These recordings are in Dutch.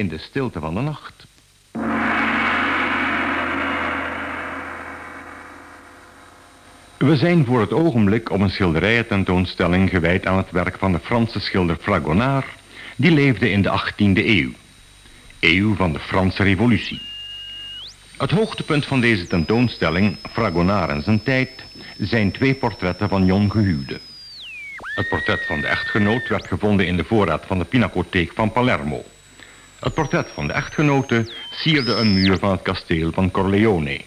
in de stilte van de nacht. We zijn voor het ogenblik op een schilderijententoonstelling gewijd aan het werk van de Franse schilder Fragonard, die leefde in de 18e eeuw. Eeuw van de Franse revolutie. Het hoogtepunt van deze tentoonstelling, Fragonard en zijn tijd, zijn twee portretten van jonggehuwden. Het portret van de echtgenoot werd gevonden in de voorraad van de Pinacotheek van Palermo. Het portret van de echtgenote sierde een muur van het kasteel van Corleone.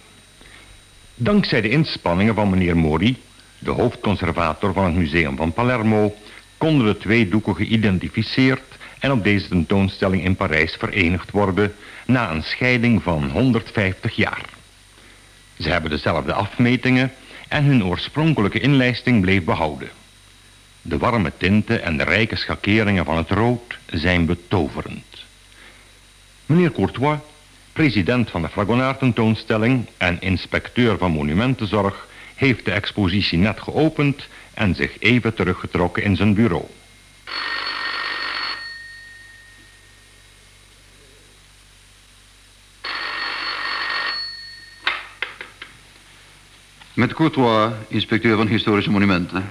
Dankzij de inspanningen van meneer Mori, de hoofdconservator van het museum van Palermo, konden de twee doeken geïdentificeerd en op deze tentoonstelling in Parijs verenigd worden na een scheiding van 150 jaar. Ze hebben dezelfde afmetingen en hun oorspronkelijke inlijsting bleef behouden. De warme tinten en de rijke schakeringen van het rood zijn betoverend. Meneer Courtois, president van de Fragonard tentoonstelling en inspecteur van monumentenzorg, heeft de expositie net geopend en zich even teruggetrokken in zijn bureau. Met Courtois, inspecteur van historische monumenten.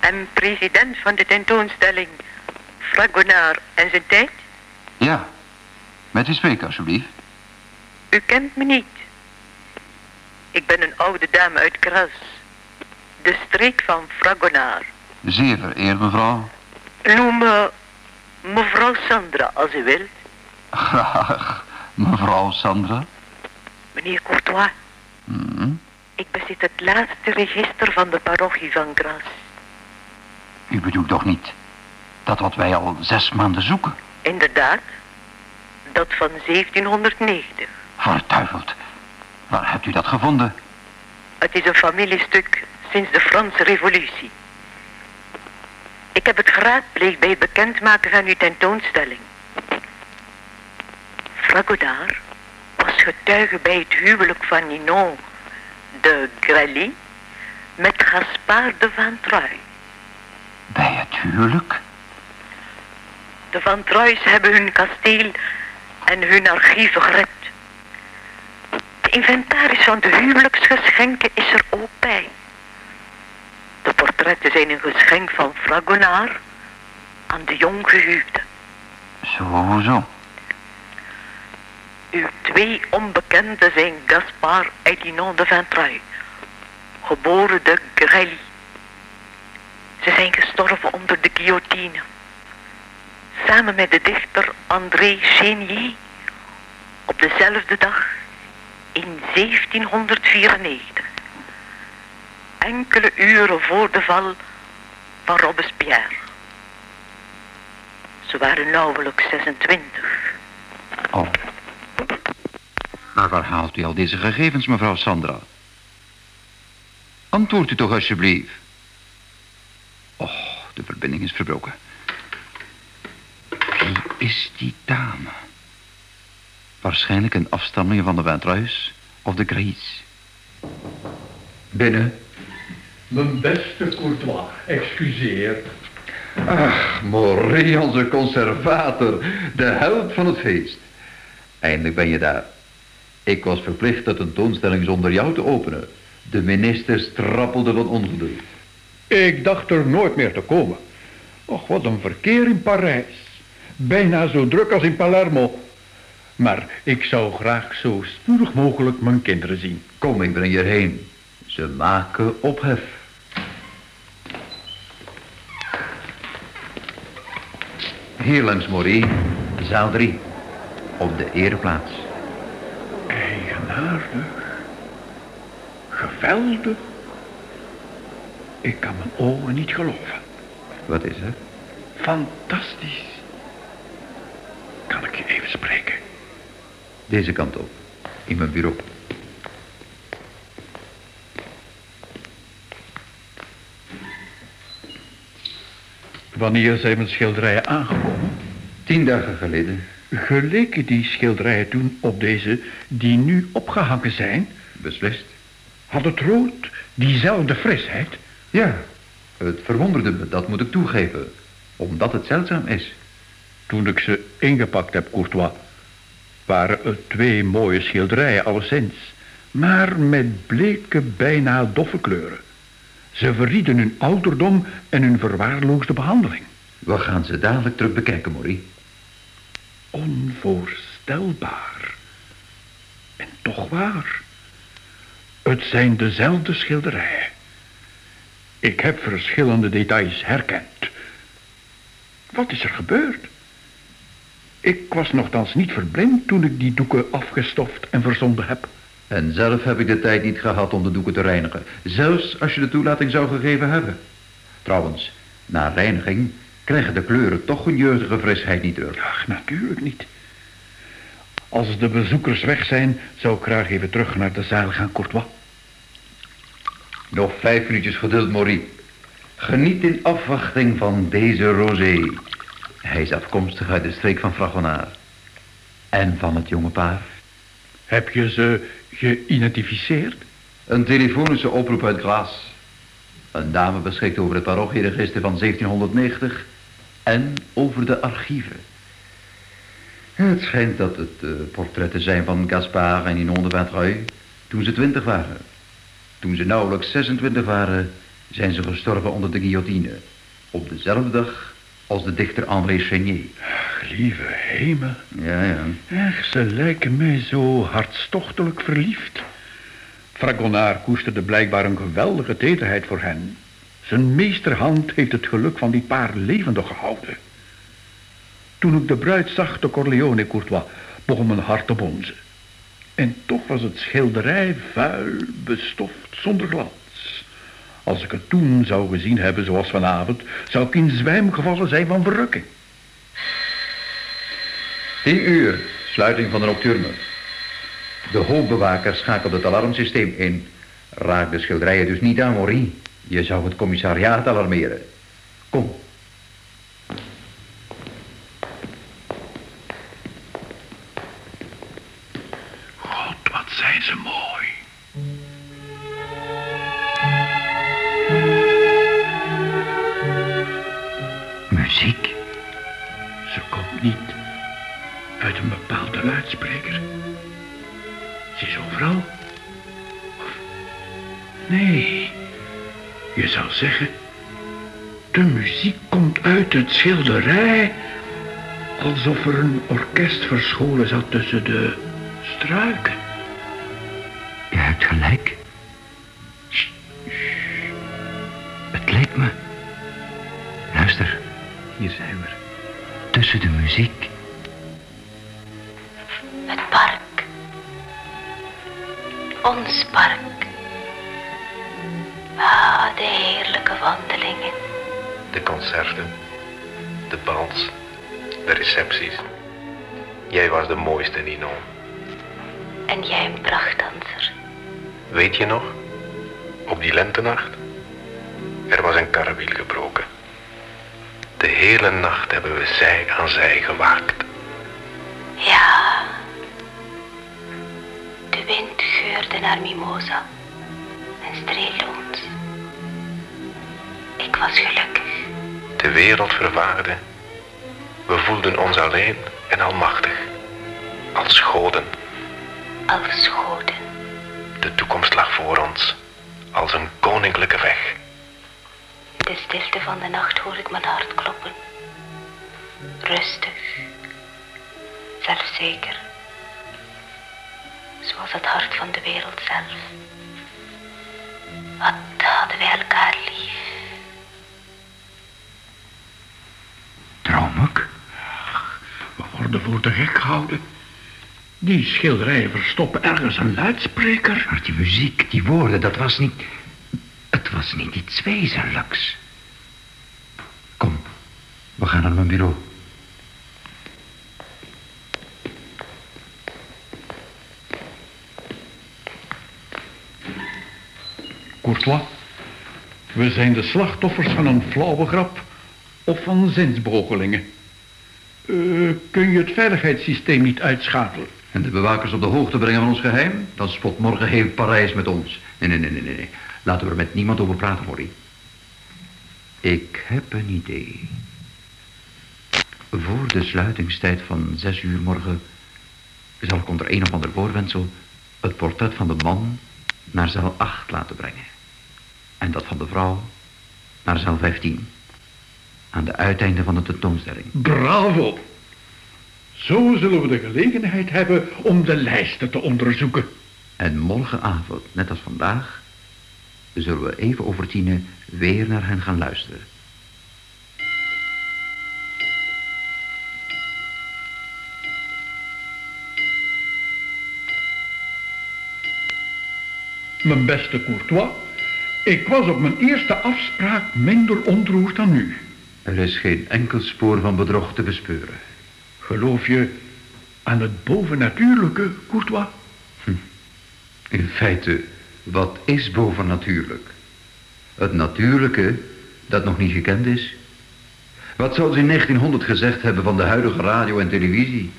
En president van de tentoonstelling Fragonard en zijn tijd? Ja, met u spreken alsjeblieft. U kent me niet. Ik ben een oude dame uit Gras. De streek van Fragonard. Zeer vereerd, mevrouw. Noem me mevrouw Sandra, als u wilt. Graag, mevrouw Sandra. Meneer Courtois, Hmm. ik bezit het laatste register van de parochie van Gras. U bedoelt toch niet dat wat wij al zes maanden zoeken? Inderdaad, dat van 1790. Verduiveld. Waar hebt u dat gevonden? Het is een familiestuk sinds de Franse revolutie. Ik heb het geraadpleegd bij het bekendmaken van uw tentoonstelling. Fragodard was getuige bij het huwelijk van Ninon de Grely met Gaspard de Van Troy. Bij het huwelijk? De Van Troy's hebben hun kasteel en hun archieven gered. De inventaris van de huwelijksgeschenken is er ook bij. De portretten zijn een geschenk van Fragonard aan de jonggehuwde. Zo, zo. Uw twee onbekenden zijn Gaspard en Dinon de Vintreuil, geboren de Grely. Ze zijn gestorven onder de guillotine. Samen met de dichter André Chénier op dezelfde dag in 1794. Enkele uren voor de val van Robespierre. Ze waren nauwelijks 26. Oh. Maar waar haalt u al deze gegevens, mevrouw Sandra? Antwoord u toch alsjeblieft. Och, de verbinding is verbroken. Wie is die dame? Waarschijnlijk een afstammeling van de Ventruis of de Grace. Binnen. Mijn beste Courtois, excuseer. Ach, Moré, onze conservator. De held van het feest. Eindelijk ben je daar. Ik was verplicht de tentoonstelling zonder jou te openen. De minister strappelde van ongeduld. Ik dacht er nooit meer te komen. Och, wat een verkeer in Parijs. Bijna zo druk als in Palermo. Maar ik zou graag zo spoedig mogelijk mijn kinderen zien. Kom, ik breng je erheen. Ze maken ophef. Hier langs Moré, zaal 3. Op de ereplaats. Eigenaardig. Geweldig. Ik kan mijn ogen niet geloven. Wat is er? Fantastisch. Kan ik je even spreken? Deze kant op. In mijn bureau. Wanneer zijn mijn schilderijen aangekomen? Tien dagen geleden. Geleken die schilderijen toen op deze die nu opgehangen zijn? Beslist. Had het rood diezelfde frisheid? Ja, het verwonderde me, dat moet ik toegeven. Omdat het zeldzaam is. Toen ik ze ingepakt heb, Courtois, waren het twee mooie schilderijen alleszins, maar met bleke, bijna doffe kleuren. Ze verrieden hun ouderdom en hun verwaarloosde behandeling. We gaan ze dadelijk terug bekijken, Morrie. Onvoorstelbaar. En toch waar. Het zijn dezelfde schilderijen. Ik heb verschillende details herkend. Wat is er gebeurd? Ik was nogthans niet verblind toen ik die doeken afgestoft en verzonden heb. En zelf heb ik de tijd niet gehad om de doeken te reinigen. Zelfs als je de toelating zou gegeven hebben. Trouwens, na reiniging krijgen de kleuren toch hun jeugdige frisheid niet terug. Ach, natuurlijk niet. Als de bezoekers weg zijn, zou ik graag even terug naar de zaal gaan, Courtois. Nog vijf minuutjes geduld, Maurice. Geniet in afwachting van deze rosé. Hij is afkomstig uit de streek van Fragonard. En van het jonge paar. Heb je ze geïdentificeerd? Een telefonische oproep uit Glas. Een dame beschikt over het parochieregister van 1790 en over de archieven. Het schijnt dat het uh, portretten zijn van Gaspard en Ninon de Vatreuil toen ze twintig waren. Toen ze nauwelijks 26 waren, zijn ze gestorven onder de guillotine. Op dezelfde dag als de dichter André Chénier. Ach, lieve hemel. Ja, ja. Ach, ze lijken mij zo hartstochtelijk verliefd. Fragonard koesterde blijkbaar een geweldige tederheid voor hen. Zijn meesterhand heeft het geluk van die paar levendig gehouden. Toen ik de bruid zag, de Corleone Courtois, begon mijn hart te bonzen. En toch was het schilderij vuil, bestoft, zonder glans. Als ik het toen zou gezien hebben zoals vanavond, zou ik in zwijm gevallen zijn van verrukking. Tien uur, sluiting van de nocturne. De hoofdbewaker schakelt het alarmsysteem in. Raak de schilderijen dus niet aan, Maurice. Je zou het commissariaat alarmeren. Kom. God, wat zijn ze mooi. Een bepaalde luidspreker. Ze is overal. Of, nee, je zou zeggen... de muziek komt uit het schilderij... alsof er een orkest verscholen zat tussen de struiken. Je hebt gelijk. Als een koninklijke weg. In de stilte van de nacht hoor ik mijn hart kloppen. Rustig. Zelfzeker. Zoals het hart van de wereld zelf. Wat hadden wij elkaar lief. Droom ik? We worden voor de gek gehouden. Die schilderijen verstoppen ergens een luidspreker. Maar die muziek, die woorden, dat was niet... Het was niet iets wezenlijks. Kom, we gaan naar mijn bureau. Courtois, we zijn de slachtoffers van een flauwe grap of van zinsbegogelingen. Eh, kun je het veiligheidssysteem niet uitschakelen? En de bewakers op de hoogte brengen van ons geheim? Dan spot morgen heel Parijs met ons. Nee, nee, nee, nee, nee. Laten we er met niemand over praten, Maurice. Ik heb een idee. Voor de sluitingstijd van zes uur morgen zal ik onder een of ander voorwendsel het portret van de man naar zaal 8 laten brengen. En dat van de vrouw naar zaal 15. Aan de uiteinde van de tentoonstelling. Bravo! Zo zullen we de gelegenheid hebben om de lijsten te onderzoeken. En morgenavond, net als vandaag, zullen we even over tienen weer naar hen gaan luisteren. Mijn beste Courtois, ik was op mijn eerste afspraak minder ontroerd dan u. Er is geen enkel spoor van bedrog te bespeuren. Geloof je aan het bovennatuurlijke, Courtois? In feite, wat is bovennatuurlijk? Het natuurlijke dat nog niet gekend is? Wat zou ze in 1900 gezegd hebben van de huidige radio en televisie?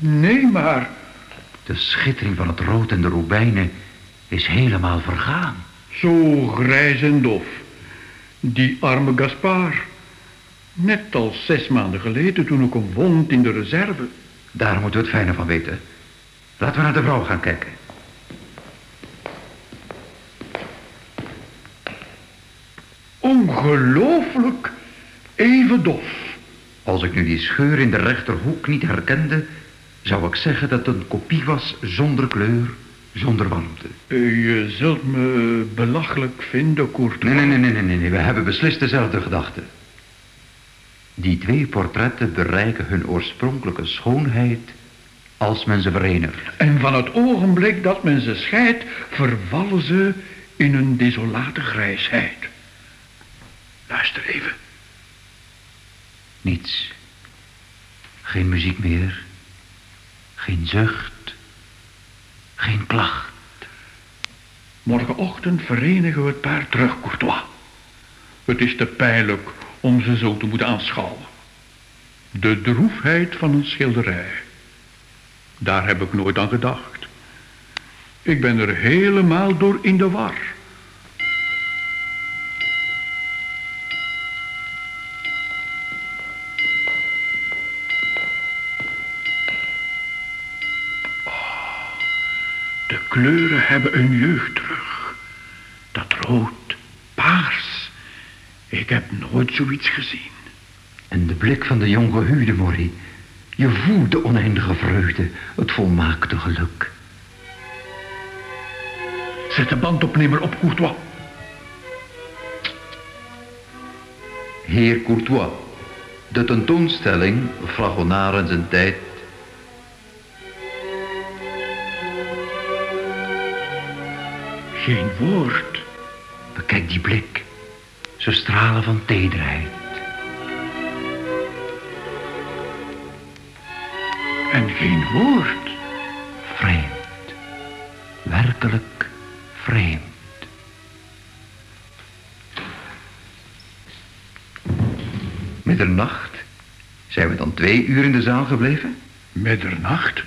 Nee, maar De schittering van het rood en de robijnen is helemaal vergaan. zo grijs en dof. Die arme Gaspard. Net als zes maanden geleden toen ik hem wond in de reserve. Daar moeten we het fijne van weten. Laten we naar de vrouw gaan kijken. Ongelooflijk even dof. Als ik nu die scheur in de rechterhoek niet herkende... zou ik zeggen dat het een kopie was zonder kleur, zonder warmte. Je zult me belachelijk vinden, Courtois. Nee, nee, nee, nee, nee, nee. We hebben beslist dezelfde gedachte. Die twee portretten bereiken hun oorspronkelijke schoonheid als men ze verenigt. En van het ogenblik dat men ze scheidt, vervallen ze in een desolate grijsheid. Luister even. Niets. Geen muziek meer. Geen zucht. Geen klacht. Morgenochtend verenigen we het paar terug, Courtois. Het is te pijnlijk om ze zo te moeten aanschouwen. De droefheid van een schilderij. Daar heb ik nooit aan gedacht. Ik ben er helemaal door in de war. Kleuren hebben een jeugd terug. Dat rood, paars. Ik heb nooit zoiets gezien. En de blik van de jonggehuwde, Morrie. Je voelt de oneindige vreugde, het volmaakte geluk. Zet de bandopnemer op, Courtois. Heer Courtois, de tentoonstelling Fragonard en zijn tijd... Geen woord. Bekijk die blik. Ze stralen van tederheid. En geen woord. Vreemd. Werkelijk vreemd. Middernacht. Zijn we dan twee uur in de zaal gebleven? Middernacht.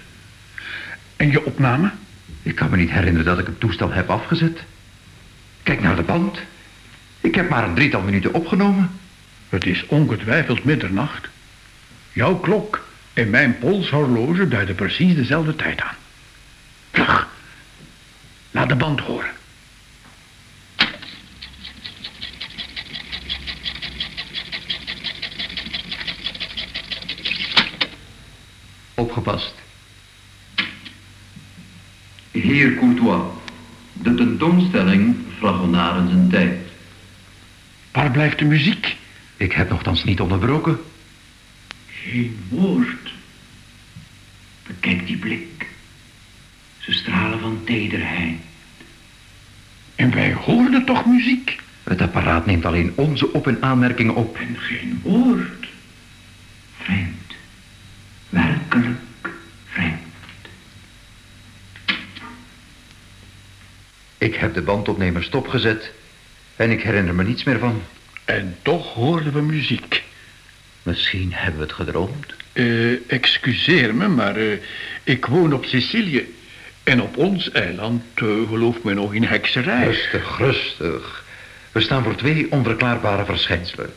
En je opname? Ik kan me niet herinneren dat ik het toestel heb afgezet. Kijk naar de band. Ik heb maar een drietal minuten opgenomen. Het is ongetwijfeld middernacht. Jouw klok en mijn polshorloge duiden precies dezelfde tijd aan. Vlug. Laat de band horen. Opgepast. Heer Courtois, de tentoonstelling Fragonard en zijn tijd. Waar blijft de muziek? Ik heb nogthans niet onderbroken. Geen woord. Bekijk die blik. Ze stralen van tederheid. En wij hoorden toch muziek? Het apparaat neemt alleen onze op- en aanmerkingen op. En geen woord. De bandopnemer stopgezet en ik herinner me niets meer van. En toch hoorden we muziek. Misschien hebben we het gedroomd. Eh, excuseer me, maar eh, ik woon op Sicilië. En op ons eiland uh, gelooft men nog in hekserij. Rustig, rustig. We staan voor twee onverklaarbare verschijnselen.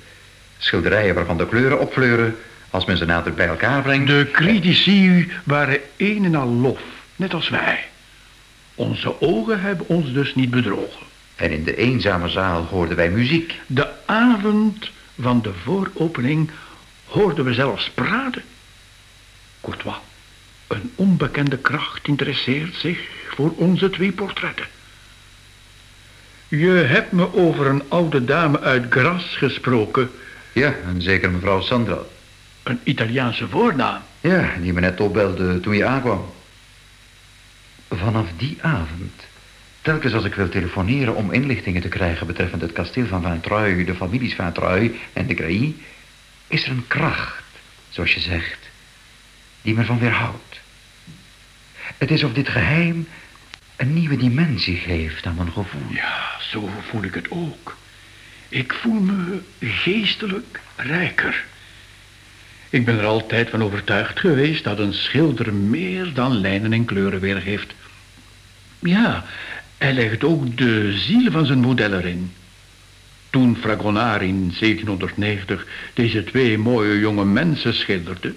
Schilderijen waarvan de kleuren opfleuren als men ze nader bij elkaar brengt. De critici waren een en al lof, net als wij. Onze ogen hebben ons dus niet bedrogen. En in de eenzame zaal hoorden wij muziek. De avond van de vooropening hoorden we zelfs praten. Courtois, een onbekende kracht interesseert zich voor onze twee portretten. Je hebt me over een oude dame uit Gras gesproken. Ja, en zeker mevrouw Sandra. Een Italiaanse voornaam. Ja, die me net opbelde toen je aankwam. Vanaf die avond, telkens als ik wil telefoneren om inlichtingen te krijgen betreffende het kasteel van Vintreuil, de families Vintreuil en de Gray, is er een kracht, zoals je zegt, die me van weerhoudt. Het is of dit geheim een nieuwe dimensie geeft aan mijn gevoel. Ja, zo voel ik het ook. Ik voel me geestelijk rijker. Ik ben er altijd van overtuigd geweest dat een schilder meer dan lijnen en kleuren weergeeft. Ja, hij legt ook de ziel van zijn model erin. Toen Fragonard in 1790 deze twee mooie jonge mensen schilderde,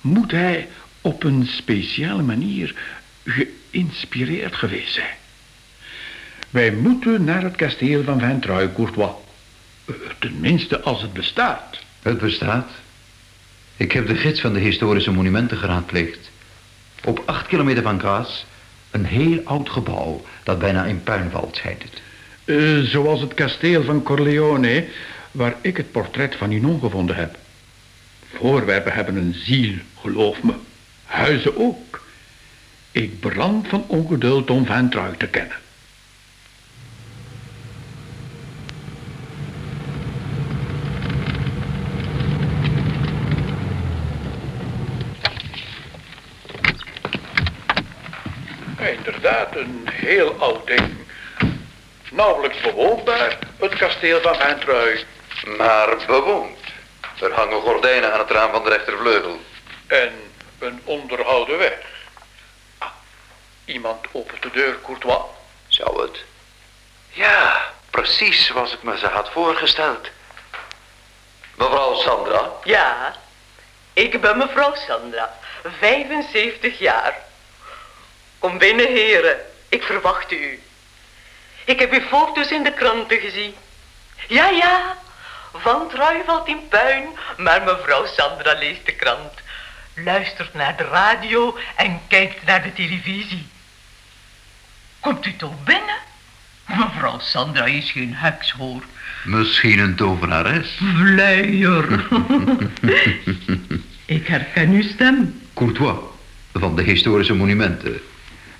moet hij op een speciale manier geïnspireerd geweest zijn. Wij moeten naar het kasteel van Vintreuil, Courtois. Eh, Tenminste, als het bestaat. Het bestaat. Ik heb de gids van de historische monumenten geraadpleegd. Op acht kilometer van Graas een heel oud gebouw dat bijna in puin valt, schijnt het. Eh, zoals het kasteel van Corleone, waar ik het portret van Ninon gevonden heb. Voorwerpen hebben een ziel, geloof me. Huizen ook. Ik brand van ongeduld om Van te kennen. Inderdaad, een heel oud ding. Nauwelijks bewoonbaar, het kasteel van Van Trui. Maar bewoond. Er hangen gordijnen aan het raam van de rechtervleugel. En een onderhouden weg. Ah, iemand opent de deur, Courtois. Zou het? Ja, precies zoals ik me ze had voorgesteld. Mevrouw Sandra? Ja, ik ben mevrouw Sandra, 75 jaar. Kom binnen, heren. Ik verwachtte u. Ik heb uw foto's in de kranten gezien. Ja, ja. Van Trui valt in puin, maar mevrouw Sandra leest de krant. Luistert naar de radio en kijkt naar de televisie. Komt u toch binnen? Mevrouw Sandra is geen heks, hoor. Misschien een tovenares? Vleier. ik herken uw stem. Courtois, van de historische monumenten.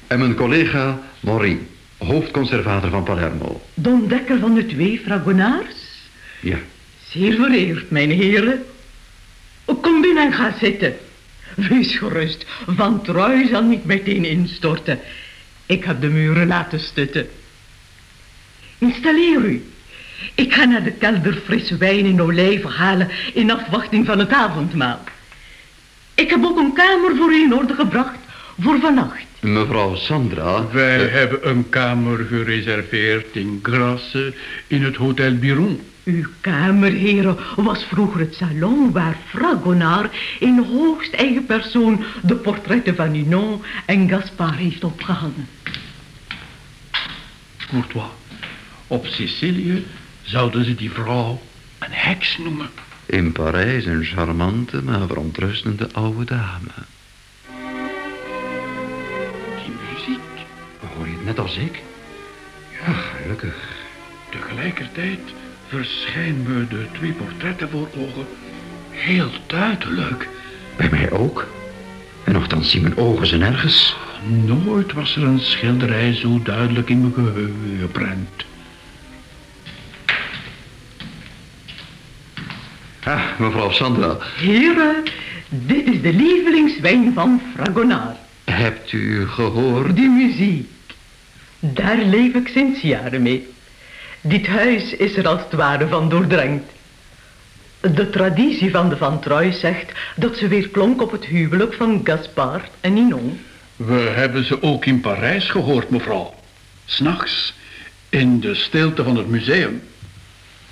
En mijn collega Maury, hoofdconservator van Palermo. De ontdekker van de twee fragonaars? Ja. Zeer vereerd, mijn heren. Kom binnen en ga zitten. Wees gerust, Van Trui zal niet meteen instorten. Ik heb de muren laten stutten. Installeer u. Ik ga naar de kelder frisse wijn en olijven halen in afwachting van het avondmaal. Ik heb ook een kamer voor u in orde gebracht voor vannacht. Mevrouw Sandra... Wij eh, hebben een kamer gereserveerd in Grasse in het Hotel Biron. Uw kamer, heren, was vroeger het salon waar Fragonard in hoogst eigen persoon de portretten van Ninon en Gaspard heeft opgehangen. Courtois, op Sicilië zouden ze die vrouw een heks noemen. In Parijs een charmante, maar verontrustende oude dame. Net als ik? Ja, gelukkig. Tegelijkertijd verschijnen me de twee portretten voor ogen heel duidelijk. Bij mij ook. En nogthans zien mijn ogen ze nergens. Nooit was er een schilderij zo duidelijk in mijn geheugen geprent. Ah, mevrouw Sandra, Heren, dit is de lievelingswijn van Fragonard. hebt u gehoord? De muziek. Daar leef ik sinds jaren mee. Dit huis is er als het ware van doordrenkt. De traditie van de Van Troy zegt dat ze weer klonk op het huwelijk van Gaspard en Ninon. We hebben ze ook in Parijs gehoord, mevrouw. S'nachts, in de stilte van het museum.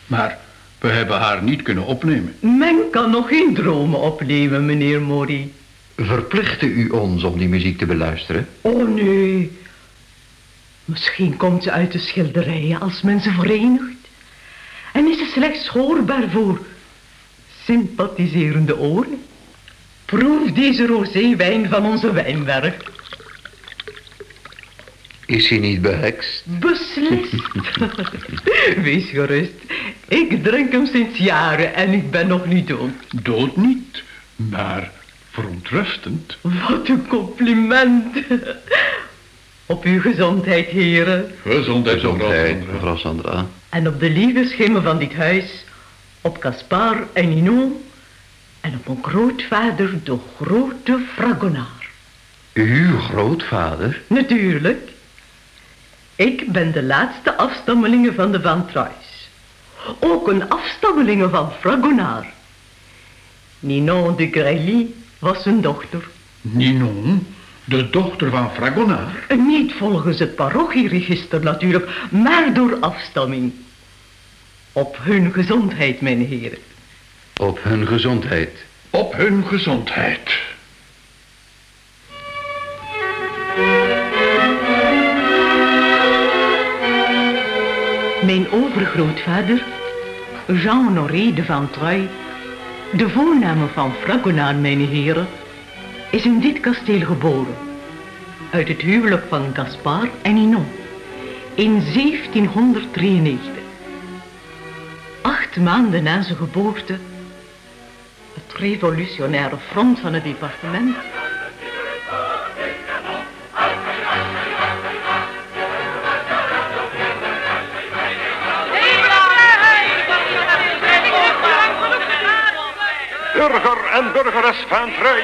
Maar we hebben haar niet kunnen opnemen. Men kan nog geen dromen opnemen, meneer Mori. Verplichtte u ons om die muziek te beluisteren? Oh nee. Misschien komt ze uit de schilderijen als men ze verenigt. En is ze slechts hoorbaar voor sympathiserende oren. Proef deze roséwijn van onze wijnberg. Is hij niet behekst? Beslist. Wees gerust. Ik drink hem sinds jaren en ik ben nog niet dood. Dood niet, maar verontrustend. Wat een compliment. Op uw gezondheid, heren. Gezondheid, Gezondheid, mevrouw. mevrouw Sandra. En op de lieve schimmen van dit huis. Op Caspar en Ninon. En op mijn grootvader, de grote Fragonaar. Uw grootvader? Natuurlijk. Ik ben de laatste afstammelinge van de Van Trois. Ook een afstammelinge van Fragonaar. Ninon de Grely was zijn dochter. Ninon, de dochter van Fragonaar. Niet volgens het parochieregister natuurlijk, maar door afstamming. Op hun gezondheid, mijn heren. Op hun gezondheid. Op hun gezondheid. Mijn overgrootvader, Jean-Honoré de Van Troy, de voorname van Fragonard, mijn heren, is in dit kasteel geboren. Uit het huwelijk van Gaspard en Ninon. In 1793. Acht maanden na zijn geboorte. Het revolutionaire front van het departement. Burger en burgeres van Trui,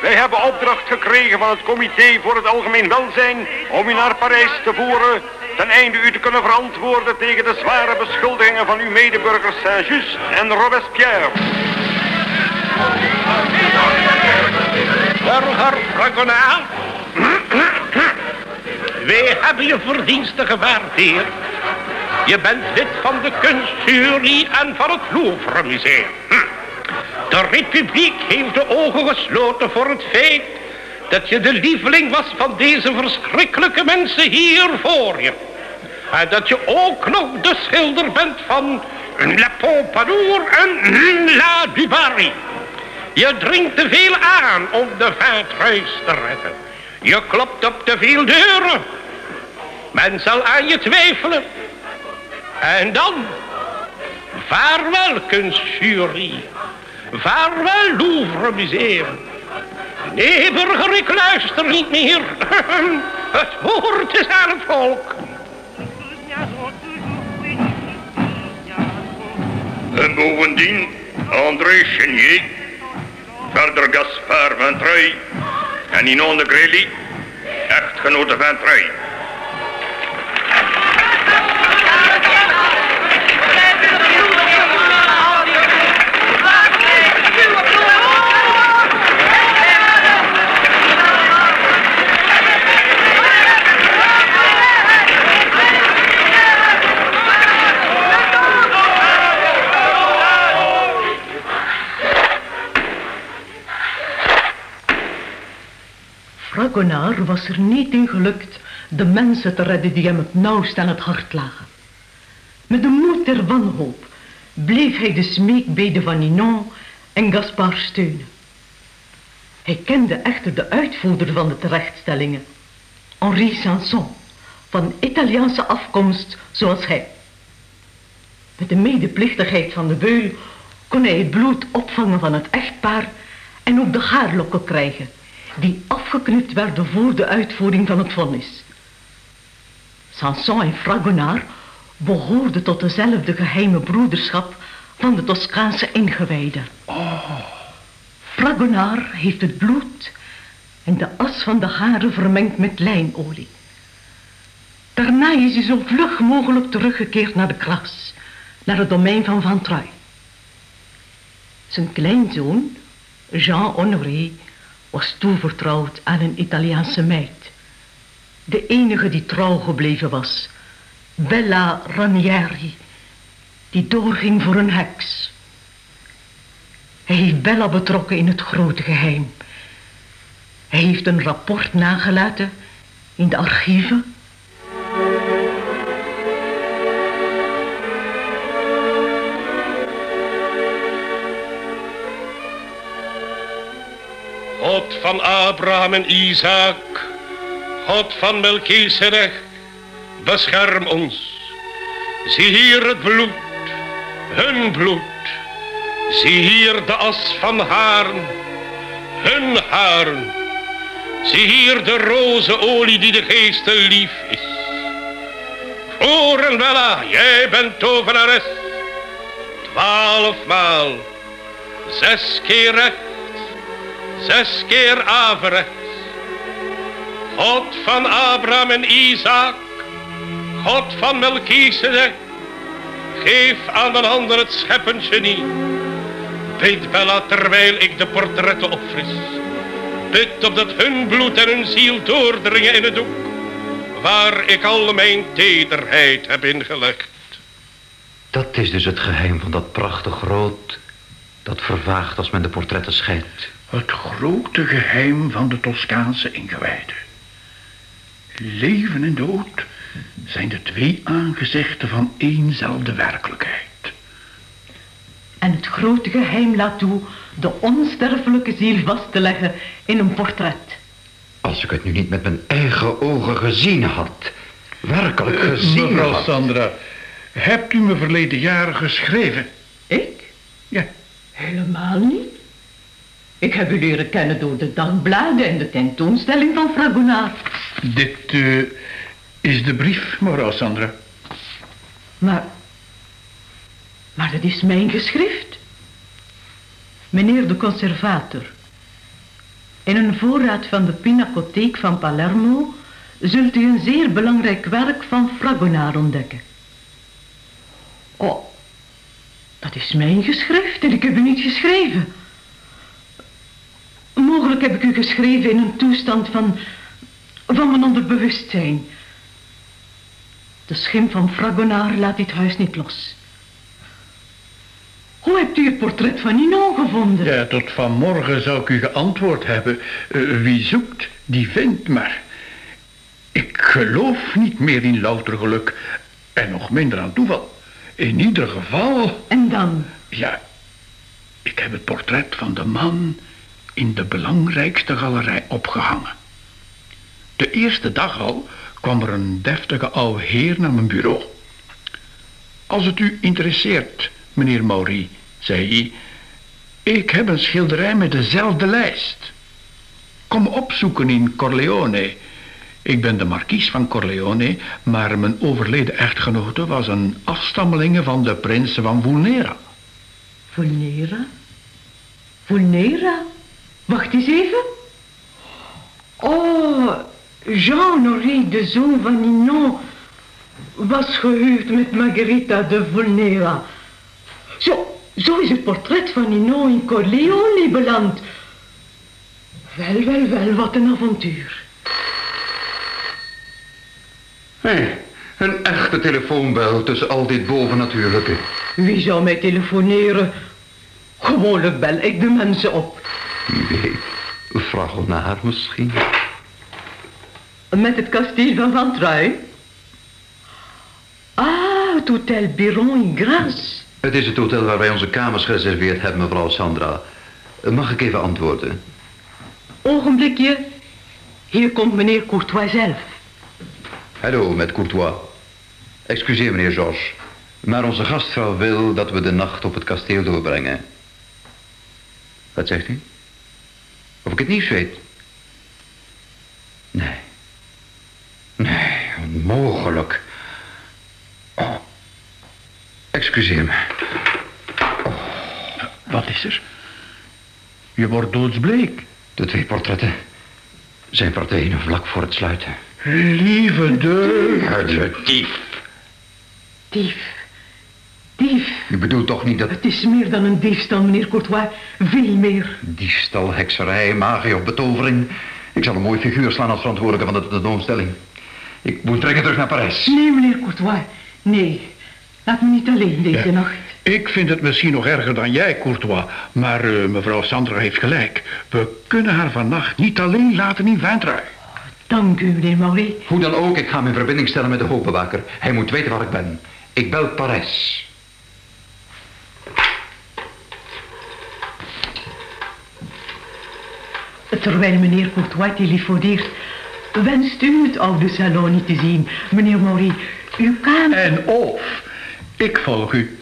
wij hebben opdracht gekregen van het Comité voor het Algemeen Welzijn om u naar Parijs te voeren, ten einde u te kunnen verantwoorden tegen de zware beschuldigingen van uw medeburgers Saint-Just en Robespierre. Burger Fragonard. Wij hebben je verdiensten gewaardeerd. Je bent lid van de kunstjury en van het Louvre Museum. De republiek heeft de ogen gesloten voor het feit dat je de lieveling was van deze verschrikkelijke mensen hier voor je. En dat je ook nog de schilder bent van La Pompadour en La Dubarry. Je dringt te veel aan om de vaathuis te redden. Je klopt op te veel deuren. Men zal aan je twijfelen. En dan, vaarwel kunstjury. Vaarwel Louvre Museum. Nee, burger, ik luister niet meer. Het woord is aan het volk. En bovendien André Chenier, verder Gaspard van Trui en Ninon de Grely, echtgenote van Trui. Fragonard was er niet in gelukt de mensen te redden die hem het nauwst aan het hart lagen. Met de moed der wanhoop bleef hij de smeekbeden van Ninon en Gaspard steunen. Hij kende echter de uitvoerder van de terechtstellingen, Henri Sanson, van Italiaanse afkomst zoals hij. Met de medeplichtigheid van de beul kon hij het bloed opvangen van het echtpaar en ook de haarlokken krijgen, die afgeknipt werden voor de uitvoering van het vonnis. Sanson en Fragonard behoorden tot dezelfde geheime broederschap van de Toscaanse ingewijden. Fragonard heeft het bloed en de as van de haren vermengd met lijnolie. Daarna is hij zo vlug mogelijk teruggekeerd naar de kras, naar het domein van Van Trui. Zijn kleinzoon, Jean Honoré, was toevertrouwd aan een Italiaanse meid. De enige die trouw gebleven was, Bella Ranieri, die doorging voor een heks. Hij heeft Bella betrokken in het grote geheim. Hij heeft een rapport nagelaten in de archieven. God van Abraham en Isaac, God van Melchizedek, bescherm ons. Zie hier het bloed, hun bloed. Zie hier de as van haren, hun haren. Zie hier de roze olie die de geesten lief is. Voor en Bella, jij bent tovenares. Twaalfmaal, zes keer recht, zes keer averechts. God van Abraham en Isaac, God van Melchizedek, geef aan de handen het scheppengenie. Bid Bella terwijl ik de portretten opfris. Bid opdat hun bloed en hun ziel doordringen in het doek, waar ik al mijn tederheid heb ingelegd. Dat is dus het geheim van dat prachtig rood... dat vervaagt als men de portretten scheidt. Het grote geheim van de Toscaanse ingewijden. Leven en dood zijn de twee aangezichten van éénzelfde werkelijkheid. En het grote geheim laat toe de onsterfelijke ziel vast te leggen in een portret. Als ik het nu niet met mijn eigen ogen gezien had. Werkelijk gezien Eh, Mevrouw had. Sandra, hebt u me verleden jaren geschreven? Ik? Ja. Helemaal niet. Ik heb u leren kennen door de dagbladen en de tentoonstelling van Fragonard. Dit eh, is de brief, mevrouw Sandra. Maar... Maar dat is mijn geschrift. Meneer de conservator. In een voorraad van de Pinacotheek van Palermo... zult u een zeer belangrijk werk van Fragonard ontdekken. Oh, dat is mijn geschrift en ik heb u niet geschreven. Mogelijk heb ik u geschreven in een toestand van... van mijn onderbewustzijn... De schim van Fragonard laat dit huis niet los. Hoe hebt u het portret van Ninon gevonden? Ja, tot vanmorgen zou ik u geantwoord hebben. eh, wie zoekt, die vindt maar. Ik geloof niet meer in louter geluk. En nog minder aan toeval. In ieder geval... En dan? Ja, ik heb het portret van de man in de belangrijkste galerij opgehangen. De eerste dag al kwam er een deftige oude heer naar mijn bureau. Als het u interesseert, meneer Maury, zei hij, ik heb een schilderij met dezelfde lijst. Kom opzoeken in Corleone. Ik ben de markies van Corleone, maar mijn overleden echtgenote was een afstammelinge van de prinsen van Vulnera. Vulnera? Vulnera? Wacht eens even. Oh, Jean-Henri, de zoon van Ninon, was gehuwd met Margherita de Vulnera. Zo, zo is het portret van Ninon in Corleone beland. Wel, wel, wel, wat een avontuur. Hé, een echte telefoonbel tussen al dit bovennatuurlijke. Wie zou mij telefoneren? Gewoonlijk bel ik de mensen op. Wie weet, Fragonard misschien. Met het kasteel van Van Trui? Ah, het Hotel Biron in Grasse. Het is het hotel waar wij onze kamers gereserveerd hebben, mevrouw Sandra. Mag ik even antwoorden? Ogenblikje. Hier komt meneer Courtois zelf. Hallo, met Courtois. Excuseer, meneer Georges. Maar onze gastvrouw wil dat we de nacht op het kasteel doorbrengen. Wat zegt u? Of ik het nieuws weet? Nee. Nee, onmogelijk. Oh. Excuseer me. Wat is er? Je wordt doodsbleek. De twee portretten zijn verdwenen vlak voor het sluiten. Lieve deugd. Dief. Dief. Dief. U bedoelt toch niet dat Het is meer dan een diefstal, meneer Courtois. Veel meer. diefstal, hekserij, magie of betovering... Ik zal een mooi figuur slaan als verantwoordelijke van de tentoonstelling. Ik moet trekken terug naar Parijs. Nee, meneer Courtois. Nee. Laat me niet alleen deze nacht. Ik vind het misschien nog erger dan jij, Courtois. Maar eh, mevrouw Sandra heeft gelijk. We kunnen haar vannacht niet alleen laten in Vintrui. Dank u, meneer Maurice. Hoe dan ook, ik ga me in verbinding stellen met de hoofdbewaker. Hij moet weten waar ik ben. Ik bel Parijs. Terwijl meneer Courtois telefoneert, wenst u het oude salon niet te zien. Meneer Maurice, uw kamer... En of, ik volg u.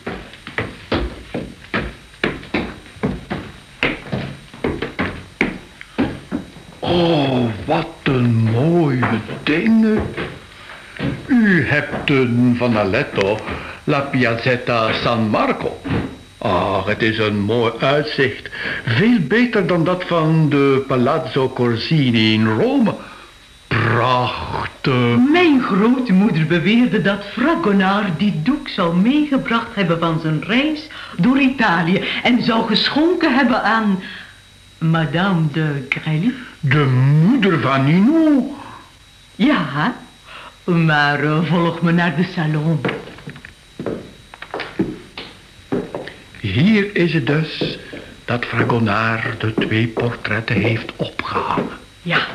Oh, wat een mooie dingen. U hebt een van Aletto, La Piazzetta San Marco. Ah, het is een mooi uitzicht. Veel beter dan dat van de Palazzo Corsini in Rome. Prachtig. Mijn grootmoeder beweerde dat Fragonard die doek zou meegebracht hebben van zijn reis door Italië en zou geschonken hebben aan Madame de Grely. De moeder van Nino. Ja, maar eh, volg me naar de salon. Hier is het dus dat Fragonard de twee portretten heeft opgehangen. Ja,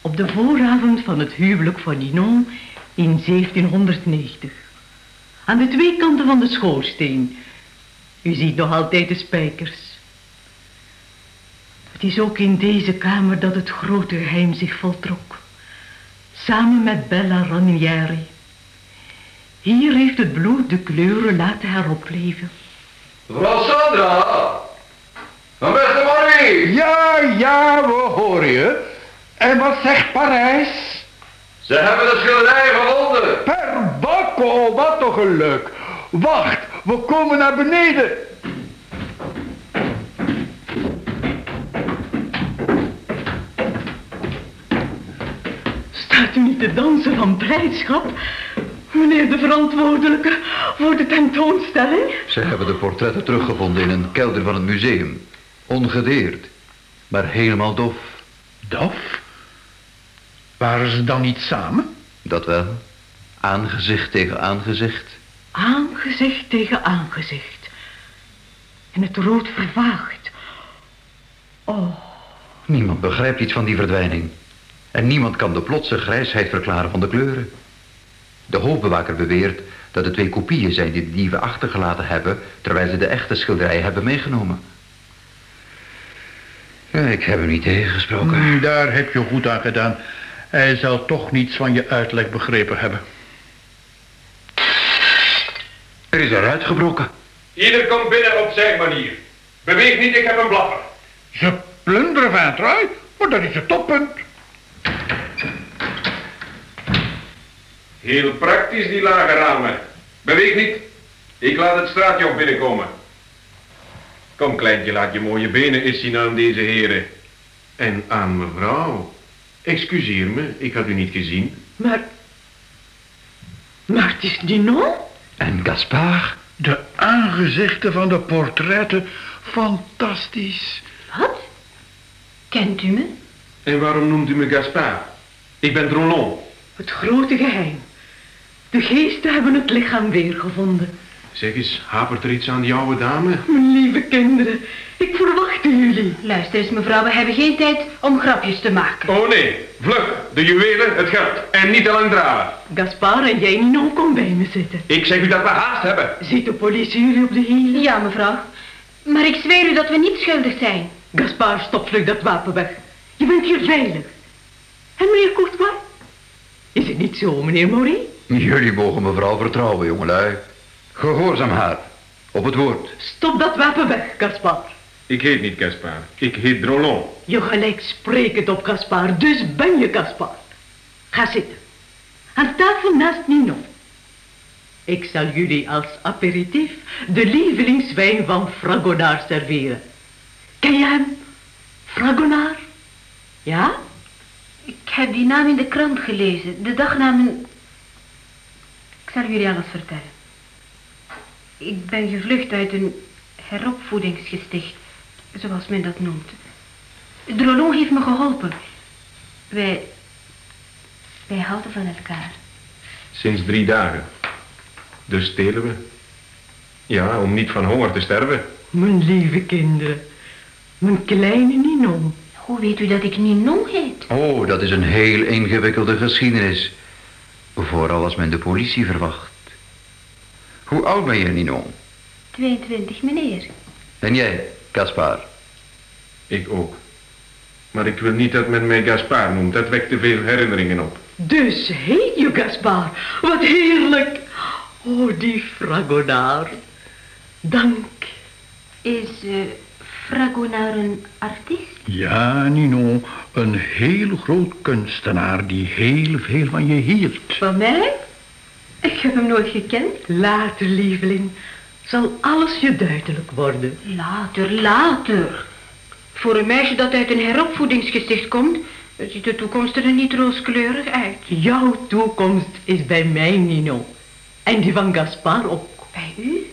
op de vooravond van het huwelijk van Ninon in 1790. Aan de twee kanten van de schoorsteen. U ziet nog altijd de spijkers. Het is ook in deze kamer dat het grote geheim zich voltrok. Samen met Bella Ranieri. Hier heeft het bloed de kleuren laten heropleven. Mevrouw Sandra! Mijn beste Marie! Ja, ja, we horen je. En wat zegt Parijs? Ze hebben de schilderij gevonden! Per bakko, wat een geluk. Wacht, we komen naar beneden. Staat u niet te dansen van blijdschap? Meneer de verantwoordelijke voor de tentoonstelling? Ze hebben de portretten teruggevonden in een kelder van het museum. Ongedeerd, maar helemaal dof. Dof? Waren ze dan niet samen? Dat wel. Aangezicht tegen aangezicht. Aangezicht tegen aangezicht. En het rood vervaagd. Oh, Niemand begrijpt iets van die verdwijning. En niemand kan de plotse grijsheid verklaren van de kleuren. De hoofdbewaker beweert dat het twee kopieën zijn die de dieven achtergelaten hebben... terwijl ze de echte schilderijen hebben meegenomen. Ja, ik heb hem niet tegengesproken. Hmm, Daar heb je goed aan gedaan. Hij zal toch niets van je uitleg begrepen hebben. Er is eruit gebroken. Ieder komt binnen op zijn manier. Beweeg niet, ik heb een blaffer. Ze plunderen Vintrui, maar dat is het toppunt. Heel praktisch, die lage ramen. Beweeg niet. Ik laat het straatje op binnenkomen. Kom, kleintje, laat je mooie benen eens zien aan deze heren. En aan mevrouw. Excuseer me, ik had u niet gezien. maar... Maar het is? En Gaspard? De aangezichten van de portretten, fantastisch. Wat? Kent u me? En waarom noemt u me Gaspard? Ik ben Drolon. Het grote geheim. De geesten hebben het lichaam weergevonden. Zeg eens, hapert er iets aan die oude dame? Mijn lieve kinderen, ik verwachtte jullie. Luister eens mevrouw, we hebben geen tijd om grapjes te maken. Oh nee, vlug, de juwelen, het geld. En niet te lang dralen. Gaspar en jij, Ninon, kom bij me zitten. Ik zeg u dat we haast hebben. Ziet de politie jullie op de hielen? Ja mevrouw, maar ik zweer u dat we niet schuldig zijn. Gaspar, stop vlug dat wapen weg. Je bent hier veilig. En meneer Courtois? Is het niet zo, meneer Maurice? Jullie mogen mevrouw vertrouwen, jongelui. Gehoorzaam haar. Op het woord. Stop dat wapen weg, Gaspar. Ik heet niet Gaspard, ik heet Drolon. Je gelijk sprekend op Gaspar, dus ben je Gaspar. Ga zitten. Aan tafel naast Ninon. Ik zal jullie als aperitief de lievelingswijn van Fragonard serveren. Ken je hem? Fragonard? Ja? Ik heb die naam in de krant gelezen, de dagnamen... Ik zal jullie alles vertellen. Ik ben gevlucht uit een heropvoedingsgesticht, zoals men dat noemt. Drolon heeft me geholpen. Wij... Wij houden van elkaar. Sinds drie dagen. Dus stelen we. Ja, om niet van honger te sterven. Mijn lieve kinderen. Mijn kleine Ninon. Hoe weet u dat ik Ninon heet? Oh, dat is een heel ingewikkelde geschiedenis. Vooral als men de politie verwacht. Hoe oud ben je, Ninon? 22, meneer. En jij, Caspar? Ik ook. Maar ik wil niet dat men mij Gaspar noemt. Dat wekt te veel herinneringen op. Dus heet je Gaspar. Wat heerlijk. Oh, die Fragonaar. Dank. Is uh, Fragonaar een artiest? Ja, Nino, een heel groot kunstenaar die heel veel van je hield. Van mij? Ik heb hem nooit gekend. Later, lieveling, zal alles je duidelijk worden. Later, later. Voor een meisje dat uit een heropvoedingsgesticht komt, ziet de toekomst er niet rooskleurig uit. Jouw toekomst is bij mij, Nino. En die van Gaspar ook. Bij u?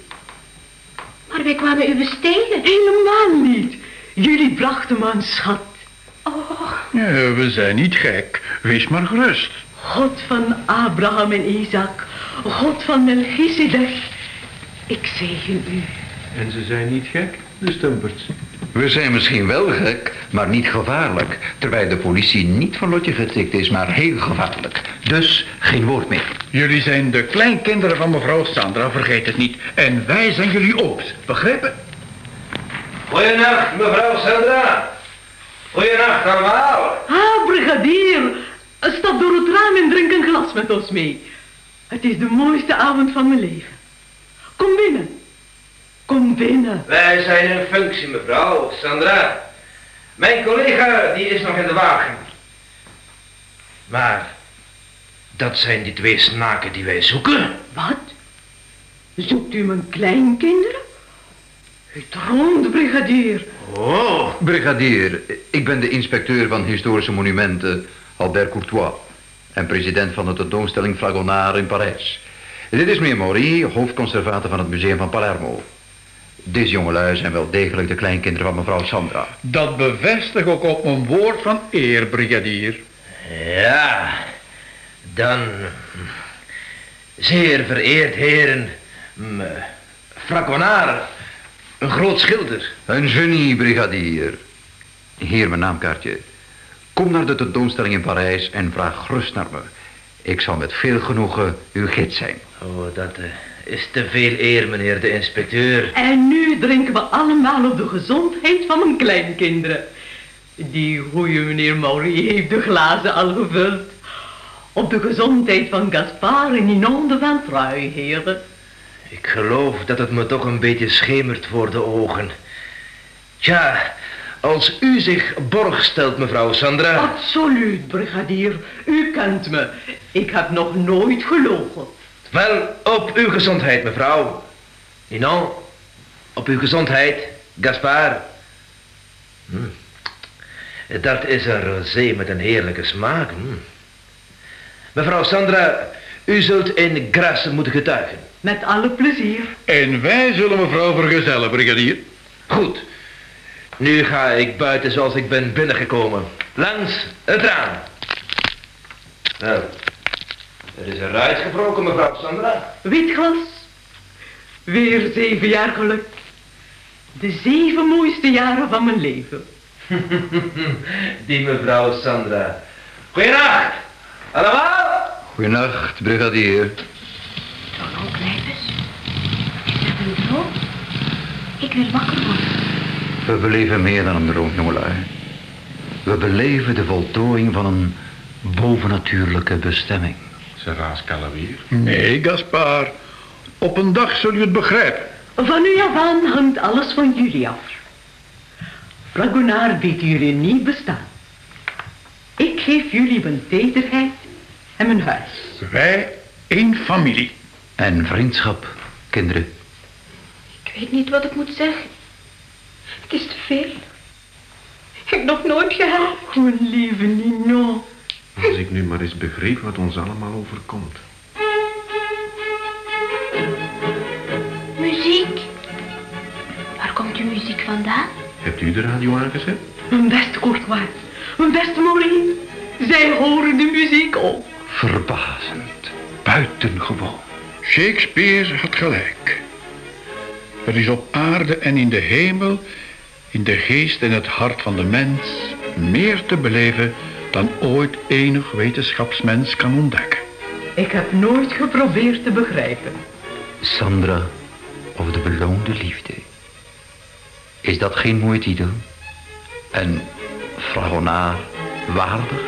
Maar wij kwamen u bestelen. Helemaal niet. Jullie brachten me een schat. Oh. Ja, we zijn niet gek. Wees maar gerust. God van Abraham en Isaac. God van Melchizedek. Ik zegen u. En ze zijn niet gek, de stumperts. We zijn misschien wel gek, maar niet gevaarlijk. Terwijl de politie niet van lotje getikt is, maar heel gevaarlijk. Dus geen woord meer. Jullie zijn de kleinkinderen van mevrouw Sandra, vergeet het niet. En wij zijn jullie ooms, begrepen? Goeienacht, mevrouw Sandra. Goeienacht allemaal. Ah, brigadier. Stap door het raam en drink een glas met ons mee. Het is de mooiste avond van mijn leven. Kom binnen. Wij zijn in functie, mevrouw Sandra. Mijn collega, die is nog in de wagen. Maar, dat zijn die twee snaken die wij zoeken. Wat? Zoekt u mijn kleinkinderen? U droomt, brigadier. Oh. Brigadier, ik ben de inspecteur van historische monumenten, Albert Courtois. En president van de tentoonstelling Fragonard in Parijs. Dit is meneer Maury, hoofdconservator van het museum van Palermo. Deze jongelui zijn wel degelijk de kleinkinderen van mevrouw Sandra. Dat bevestig ook op mijn woord van eer, brigadier. Ja, dan... Zeer vereerd heren, m, Fragonard, een groot schilder. Een genie, brigadier. Hier mijn naamkaartje. Kom naar de tentoonstelling in Parijs en vraag gerust naar me. Ik zal met veel genoegen uw gids zijn. Oh, dat eh, is te veel eer, meneer de inspecteur. En nu drinken we allemaal op de gezondheid van mijn kleinkinderen. Die goeie meneer Maury heeft de glazen al gevuld. Op de gezondheid van Gaspar en Ninon de Ventrui, heren. Ik geloof dat het me toch een beetje schemert voor de ogen. Tja, als u zich borg stelt, mevrouw Sandra... Absoluut, brigadier. U kent me. Ik heb nog nooit gelogen. Wel, op uw gezondheid, mevrouw. Ninon, op uw gezondheid, Gaspar. Hm. Dat is een rosé met een heerlijke smaak. Hm. Mevrouw Sandra, u zult in Grasse moeten getuigen. Met alle plezier. En wij zullen mevrouw vergezellen, brigadier. Goed. Nu ga ik buiten zoals ik ben binnengekomen. Langs het raam. Wel, er is eruit gebroken, mevrouw Sandra. Witglas. Weer zeven jaar geluk. De zeven mooiste jaren van mijn leven. Die mevrouw Sandra. Goeienacht, allemaal. Goedenacht, brigadier. Hallo, Knijpers. Is dat een droom? Ik wil wakker worden. We beleven meer dan een droom, jongelui. We beleven de voltooiing van een bovennatuurlijke bestemming. Servaas Calavier. Nee, Gaspar. Op een dag zul je het begrijpen. Van nu af aan hangt alles van jullie af. Fragonard weet jullie niet bestaan. Ik geef jullie mijn tederheid en mijn huis. Wij één familie. En vriendschap, kinderen. Ik weet niet wat ik moet zeggen. Het is te veel. Ik heb nog nooit gehad. Mijn lieve Ninon. Als ik nu maar eens begreep wat ons allemaal overkomt. Muziek. Waar komt uw muziek vandaan? Hebt u de radio aangezet? Mijn beste Courtois. Mijn beste Maureen. Zij horen de muziek ook. Verbazend. Buitengewoon. Shakespeare had gelijk. Er is op aarde en in de hemel, in de geest en het hart van de mens, meer te beleven dan ooit enig wetenschapsmens kan ontdekken. Ik heb nooit geprobeerd te begrijpen. Sandra of de beloonde liefde. Is dat geen mooie titel? En Fragonard waardig?